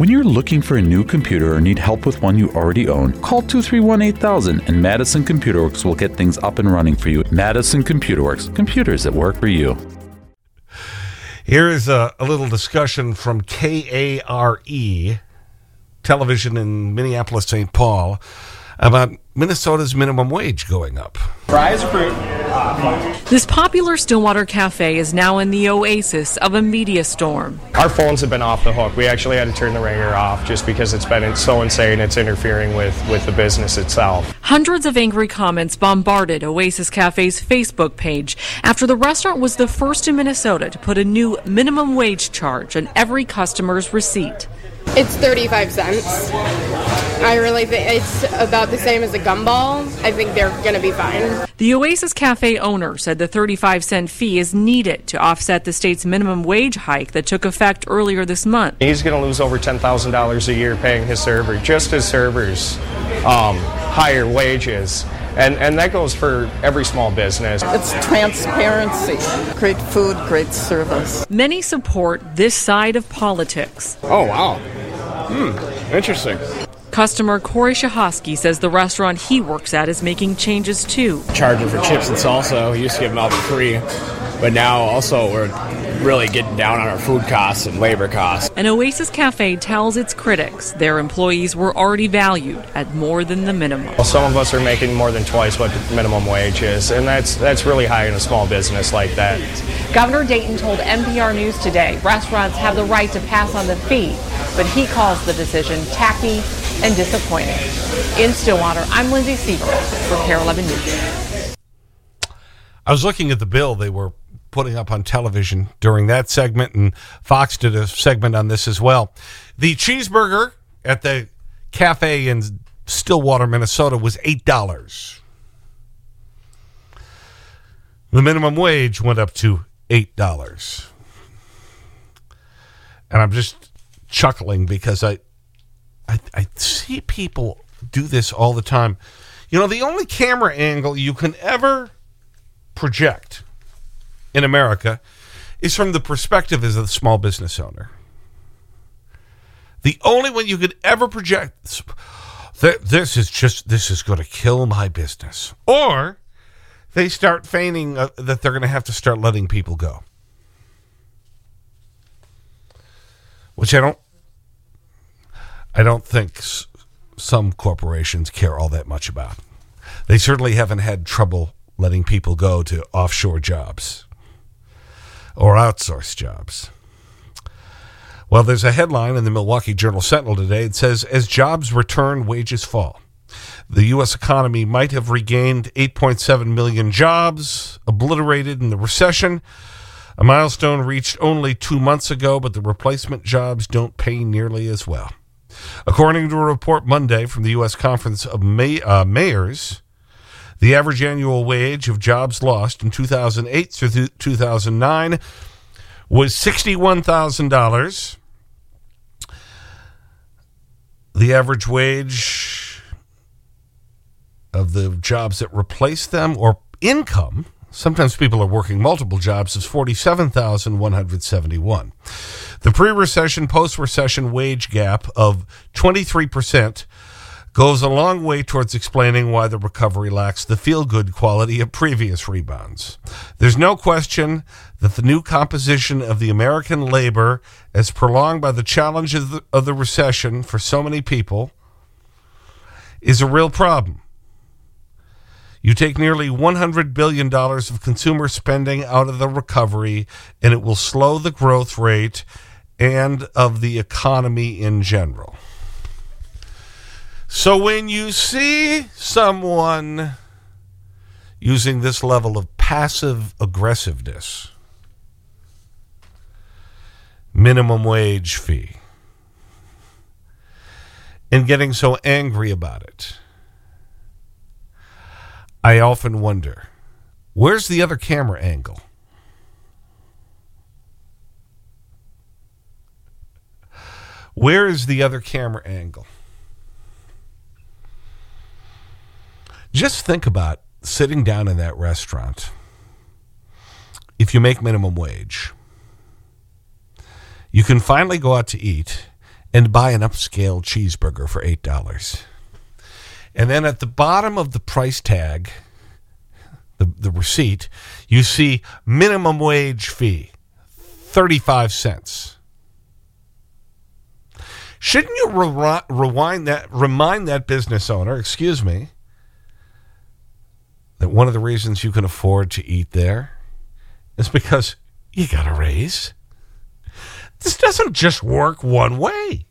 When you're looking for a new computer or need help with one you already own, call 231 8000 and Madison Computer Works will get things up and running for you. Madison Computer Works, computers that work for you. Here is a, a little discussion from KARE television in Minneapolis, St. Paul about Minnesota's minimum wage going up. Fries fruit? This popular Stillwater cafe is now in the oasis of a media storm. Our phones have been off the hook. We actually had to turn the ringer off just because it's been so insane. It's interfering with, with the business itself. Hundreds of angry comments bombarded Oasis Cafe's Facebook page after the restaurant was the first in Minnesota to put a new minimum wage charge on every customer's receipt. It's 35 cents. I really think it's about the same as a gumball. I think they're going to be fine. The Oasis Cafe owner said the 35 cent fee is needed to offset the state's minimum wage hike that took effect earlier this month. He's going to lose over $10,000 a year paying his server, just his servers, um, higher wages. And, and that goes for every small business. It's transparency, great food, great service. Many support this side of politics. Oh, wow. Hmm, interesting. Customer Corey Shahosky says the restaurant he works at is making changes too. Charging for chips and salsa. We used to give them out for free, but now also we're really getting down on our food costs and labor costs. An Oasis Cafe tells its critics their employees were already valued at more than the minimum. Well, some of us are making more than twice what minimum wage is, and that's that's really high in a small business like that. Governor Dayton told MPR News today restaurants have the right to pass on the fee, but he calls the decision tacky and disappointing. In Stillwater, I'm Lindsey Seavert for KARE 11 News. I was looking at the bill they were putting up on television during that segment, and Fox did a segment on this as well. The cheeseburger at the cafe in Stillwater, Minnesota was $8. The minimum wage went up to $8. And I'm just chuckling because I, I, I see people do this all the time. You know, the only camera angle you can ever project in America is from the perspective as a small business owner. The only one you could ever project, that this is just, this is going to kill my business. Or they start feigning uh, that they're going to have to start letting people go. Which I don't, I don't think some corporations care all that much about. They certainly haven't had trouble letting people go to offshore jobs or outsource jobs. Well, there's a headline in the Milwaukee Journal Sentinel today. It says, as jobs return, wages fall. The U.S. economy might have regained 8.7 million jobs, obliterated in the recession, a milestone reached only two months ago, but the replacement jobs don't pay nearly as well. According to a report Monday from the U.S. Conference of May, uh, Mayors, the average annual wage of jobs lost in 2008 through 2009 was $61,000. The average wage of the jobs that replaced them or income, sometimes people are working multiple jobs, is 47,171. The pre-recession, post-recession wage gap of 23% goes a long way towards explaining why the recovery lacks the feel-good quality of previous rebounds. There's no question that the new composition of the American labor, as prolonged by the challenges of the, of the recession for so many people, is a real problem. You take nearly $100 billion of consumer spending out of the recovery, and it will slow the growth rate and of the economy in general. So when you see someone using this level of passive aggressiveness, minimum wage fee, and getting so angry about it, I often wonder, where's the other camera angle? Where is the other camera angle? Just think about sitting down in that restaurant. If you make minimum wage, you can finally go out to eat and buy an upscale cheeseburger for $8. And then at the bottom of the price tag, the, the receipt, you see minimum wage fee, 35 cents. Shouldn't you re rewind that, remind that business owner, excuse me, that one of the reasons you can afford to eat there is because you got a raise? This doesn't just work one way.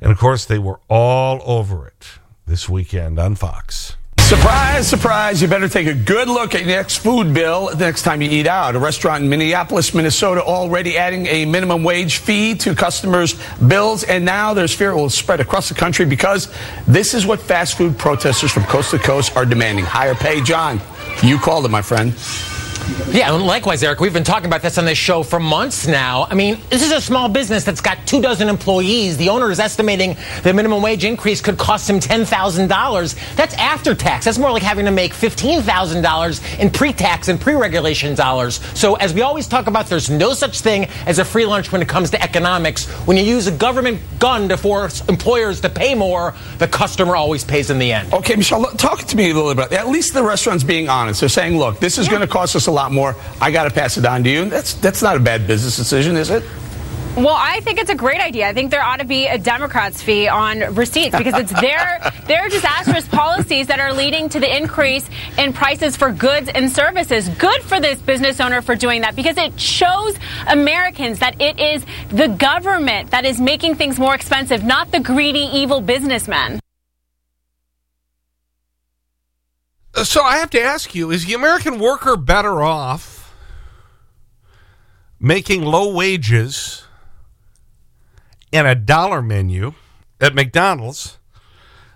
And of course, they were all over it this weekend on Fox. Surprise, surprise. You better take a good look at your next food bill the next time you eat out. A restaurant in Minneapolis, Minnesota already adding a minimum wage fee to customers' bills. And now there's fear it will spread across the country because this is what fast food protesters from coast to coast are demanding. Higher pay. John, you called it, my friend. Yeah, and likewise, Eric. We've been talking about this on this show for months now. I mean, this is a small business that's got two dozen employees. The owner is estimating the minimum wage increase could cost him $10,000. That's after tax. That's more like having to make $15,000 in pre tax and pre regulation dollars. So, as we always talk about, there's no such thing as a free lunch when it comes to economics. When you use a government gun to force employers to pay more, the customer always pays in the end. Okay, Michelle, talk to me a little bit about At least the restaurant's being honest. They're saying, look, this is yeah. going to cost us a lot more. I got to pass it on to you. That's that's not a bad business decision, is it? Well, I think it's a great idea. I think there ought to be a Democrats fee on receipts because it's their their disastrous policies that are leading to the increase in prices for goods and services. Good for this business owner for doing that because it shows Americans that it is the government that is making things more expensive, not the greedy, evil businessmen. So I have to ask you, is the American worker better off making low wages and a dollar menu at McDonald's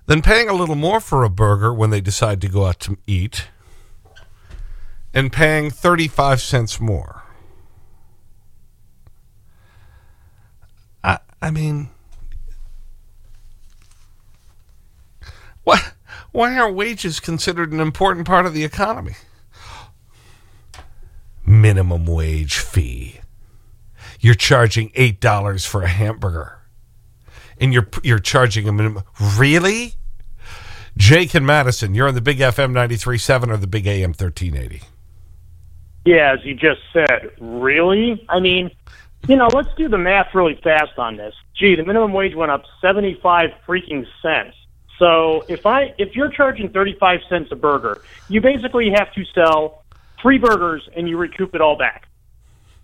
than paying a little more for a burger when they decide to go out to eat and paying 35 cents more? I, I mean, what? Why are wages considered an important part of the economy? Minimum wage fee. You're charging $8 for a hamburger. And you're, you're charging a minimum. Really? Jake and Madison, you're on the Big FM 93.7 or the Big AM 1380. Yeah, as you just said, really? I mean, you know, let's do the math really fast on this. Gee, the minimum wage went up 75 freaking cents. So if I if you're charging 35 cents a burger, you basically have to sell three burgers and you recoup it all back.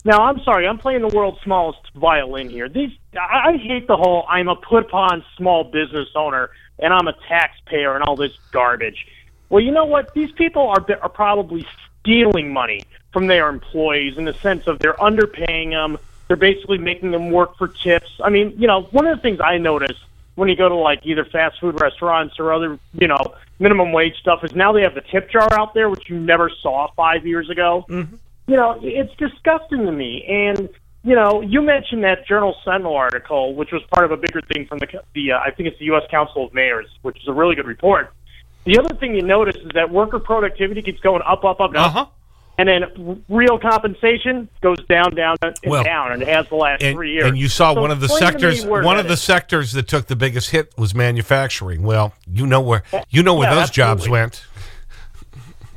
Now, I'm sorry, I'm playing the world's smallest violin here. These I hate the whole I'm a put upon small business owner and I'm a taxpayer and all this garbage. Well, you know what? These people are are probably stealing money from their employees in the sense of they're underpaying them. They're basically making them work for tips. I mean, you know, one of the things I notice when you go to like either fast food restaurants or other, you know, minimum wage stuff is now they have the tip jar out there, which you never saw five years ago. Mm-hmm. You know, it's disgusting to me. And you know, you mentioned that Journal Sentinel article, which was part of a bigger thing from the the uh, I think it's the U.S. Council of Mayors, which is a really good report. The other thing you notice is that worker productivity keeps going up, up, up, uh-huh. And then real compensation goes down, down, and well, down, and it has the last and, three years. And you saw so one of the sectors, one of the is. sectors that took the biggest hit was manufacturing. Well, you know where you know where yeah, those absolutely. jobs went.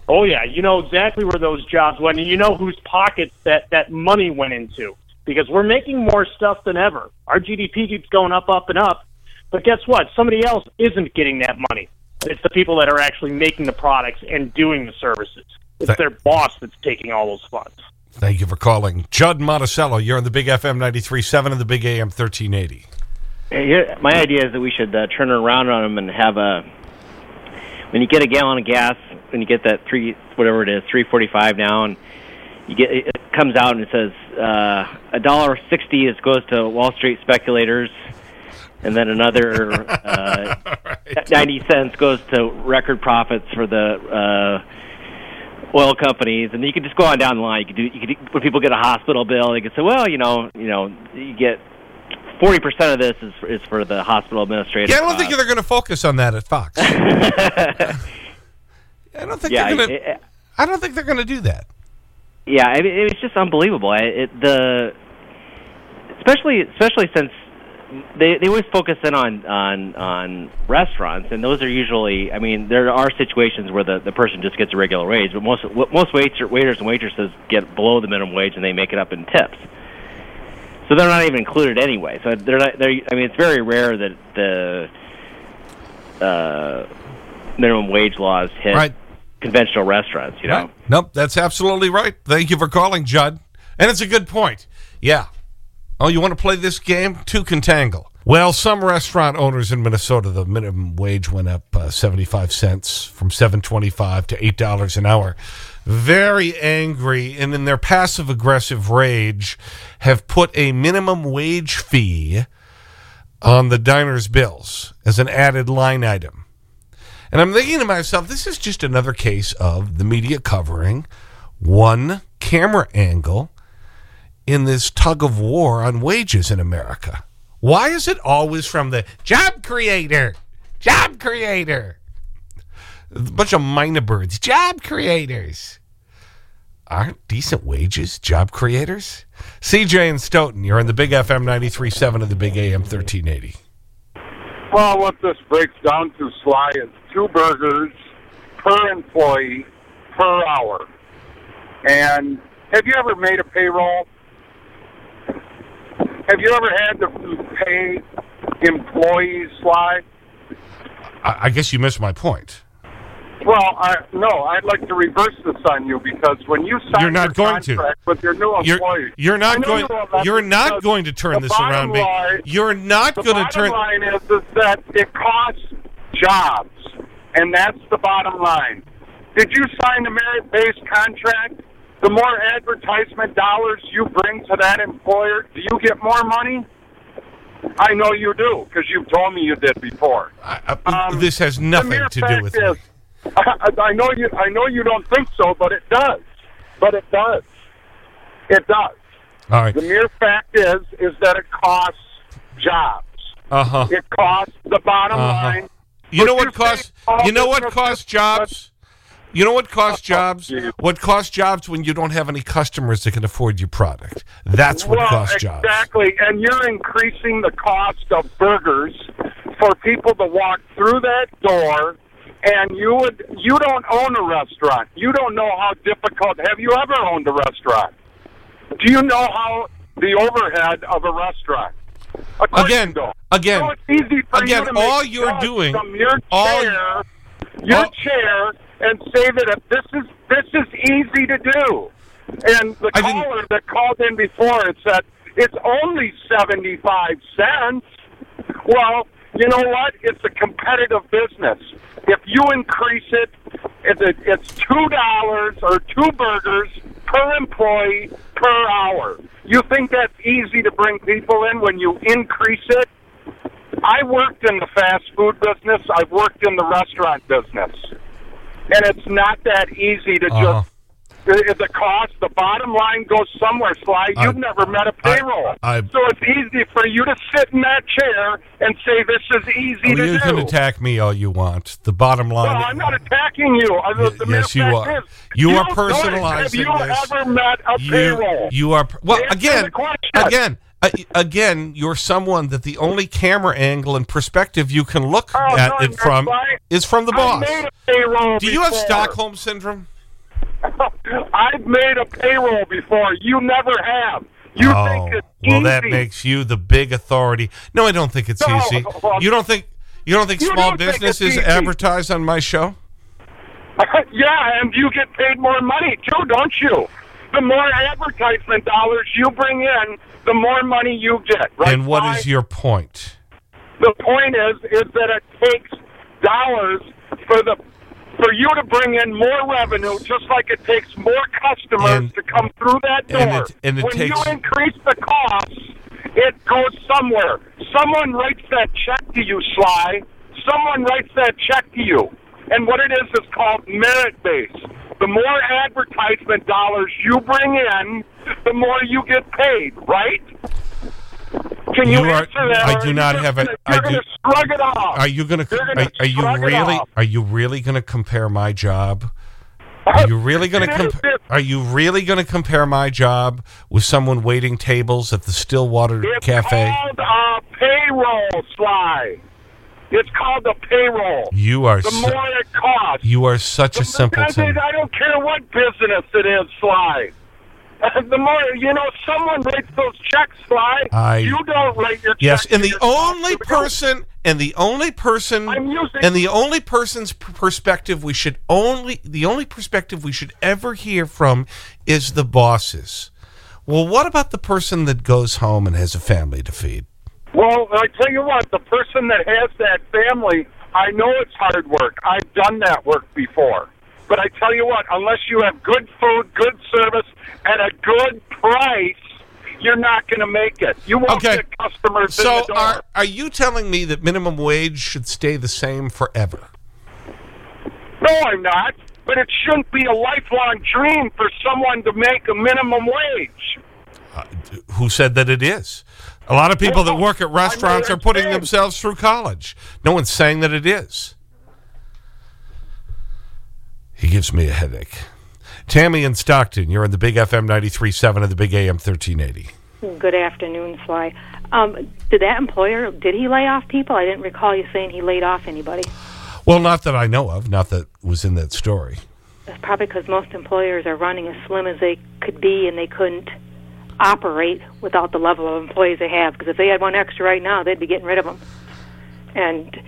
Oh yeah, you know exactly where those jobs went, and you know whose pockets that that money went into because we're making more stuff than ever. Our GDP keeps going up, up, and up. But guess what? Somebody else isn't getting that money. It's the people that are actually making the products and doing the services. It's Th their boss that's taking all those funds. Thank you for calling. Judd Monticello, you're on the Big FM 93.7 and the Big AM 1380. Here, my idea is that we should uh, turn around on them and have a. When you get a gallon of gas, when you get that three, whatever it is, three forty-five now, and you get it comes out and it says uh, a dollar sixty is goes to Wall Street speculators, and then another uh, right. ninety cents goes to record profits for the uh, oil companies, and you could just go on down the line. You could do, you could when people get a hospital bill, they could say, well, you know, you know, you get forty percent of this is for, is for the hospital administrator. Yeah, I don't cost. think uh, they're going to focus on that at Fox. I don't think yeah, they're going to. I don't think they're going to do that. Yeah, I mean, it's just unbelievable. It, the especially especially since they they always focus in on on on restaurants, and those are usually. I mean, there are situations where the the person just gets a regular wage, but most most waiter, waiters and waitresses get below the minimum wage, and they make it up in tips. So they're not even included anyway. So they're not. They're, I mean, it's very rare that the uh, minimum wage laws hit Right. conventional restaurants. You know. Right. Nope, that's absolutely right. Thank you for calling, Judd. And it's a good point. Yeah. Oh, you want to play this game? Two contangle. Well, some restaurant owners in Minnesota, the minimum wage went up uh, 75 cents from 7.25 to $8 an hour. Very angry, and in their passive aggressive rage, have put a minimum wage fee on the diner's bills as an added line item. And I'm thinking to myself, this is just another case of the media covering one camera angle in this tug of war on wages in America. Why is it always from the job creator? Job creator. A bunch of mynah birds. Job creators. Aren't decent wages job creators? CJ and Stoughton, you're on the Big FM 93.7 of the Big AM 1380. Well, what this breaks down to, Sly, is two burgers per employee per hour. And have you ever made a payroll? Have you ever had to pay employees, Sly? I, I guess you missed my point. Well, I, no, I'd like to reverse this on you because when you sign You're not your going to. contract with your new You're, you're not going. You you're not going to turn this around me. line- You're not going to turn. The bottom line is, is that it costs jobs, and that's the bottom line. Did you sign a merit-based contract? The more advertisement dollars you bring to that employer, do you get more money? I know you do because you've told me you did before. Um, this has nothing to do fact with is, I, I know you. I know you don't think so, but it does. But it does. It does. All right. The mere fact is, is that it costs jobs. Uh huh. It costs the bottom Uh-huh. line. You know what costs? You know what costs jobs? You know what costs oh, jobs? What costs jobs when you don't have any customers that can afford your product? That's what well, costs jobs. exactly, and you're increasing the cost of burgers for people to walk through that door. And you would you don't own a restaurant. You don't know how difficult. Have you ever owned a restaurant? Do you know how the overhead of a restaurant? Again, again, So it's easy for again, you all you're doing- from your all- chair, your chair, and say that if this is this is easy to do. And the caller that called in before it said it's only seventy five cents. Well, you know what? It's a competitive business. If you increase it, it's two dollars or two burgers per employee per hour. You think that's easy to bring people in when you increase it? I worked in the fast food business. I've worked in the restaurant business, and it's not that easy to Uh-huh. just. The, cost, the bottom line goes somewhere, Sly. You've never met a payroll. I- so it's easy for you to sit in that chair and say this is easy Well, to you can attack me all you want. The bottom line. I'm not attacking you. I- the- the yes, you are. is, You are don't- personalizing Have you this. ever met a you, payroll? you are well Answer again again uh, again you're someone that the only camera angle and perspective you can look Oh, at no, it from right. is from the boss made a payroll do you have stockholm syndrome I've made a payroll before. You never have. You oh think it's easy. well that makes you the big authority no i don't think it's No, easy well, you don't think you don't think you small don't think business it's is easy. advertised on my show yeah, and you get paid more money too, don't you? The more advertisement dollars you bring in, the more money you get. Right? and what is your point The point is, is that it takes dollars for the for you to bring in more revenue, just like it takes more customers And- to come through that door. and it- and it when takes- you increase the costs, it goes somewhere. Someone writes that check to you, Sly. Someone writes that check to you. And what it is is called merit based. The more advertisement dollars you bring in, the more you get paid, right? Can you, You are- answer that? I do not have a- I do- going to shrug it off. Are you going to are, are you really are you really going to compare my job Are you really going to compare? Are you really going to compare my job with someone waiting tables at the Stillwater It's Cafe? called a payroll, Sly. It's called the payroll. You are The so- more it costs. You are such a I, simpleton. I don't care what business it is, Sly. The more, you know, someone writes those checks, Sly. I- you don't write your Yes, checks. and the only person and the only person and the only person's perspective we should only the only perspective we should ever hear from is the bosses. Well, what about the person that goes home and has a family to feed? Well, I tell you what, the person that has that family, I know it's hard work. I've done that work before. But I tell you what, unless you have good food, good service, and a good price, you're not going to make it. You won't get customers in So the door. are are you telling me that minimum wage should stay the same forever? No, I'm not. But it shouldn't be a lifelong dream for someone to make a minimum wage. Uh, who said that it is? A lot of people that work at restaurants are putting themselves through college. No one's saying that it is. He gives me a headache. Tammy in Stockton, you're in the Big FM 93.7 of the Big AM 1380. Good afternoon, Sly. Um, did that employer, did he lay off people? I didn't recall you saying he laid off anybody. Well, not that I know of, not that was in that story. That's probably because most employers are running as slim as they could be and they couldn't operate without the level of employees they have. Because if they had one extra right now, they'd be getting rid of them. And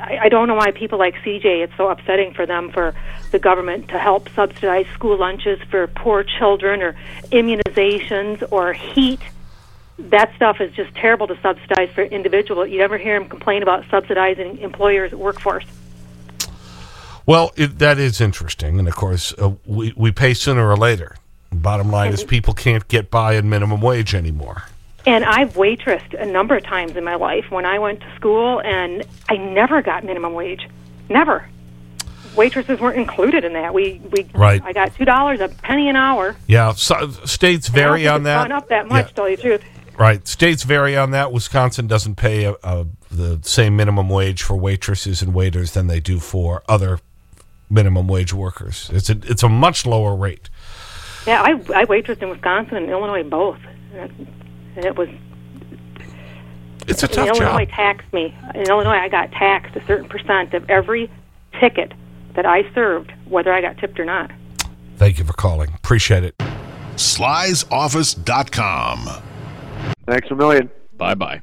I don't know why people like CJ, it's so upsetting for them for the government to help subsidize school lunches for poor children or immunizations or heat. That stuff is just terrible to subsidize for individual. You never hear them complain about subsidizing employers' workforce. Well, it, that is interesting. And, of course, uh, we, we pay sooner or later. Bottom line is people can't get by in minimum wage anymore. And I've waitressed a number of times in my life when I went to school, and I never got minimum wage. Never. Waitresses weren't included in that. We we Right. I got two dollars a penny an hour. Yeah, so, states And I don't vary on that. Gone up that much, tell you the truth. Right. States vary on that. Wisconsin doesn't pay uh uh the same minimum wage for waitresses and waiters than they do for other minimum wage workers. It's a, it's a much lower rate. Yeah, I I waitressed in Wisconsin and Illinois both, and and it was. It's a tough in Illinois job. taxed me. In Illinois, I got taxed a certain percent of every ticket that I served, whether I got tipped or not. Thank you for calling. Appreciate it. Sly'sOffice.com. Thanks a million. Bye bye.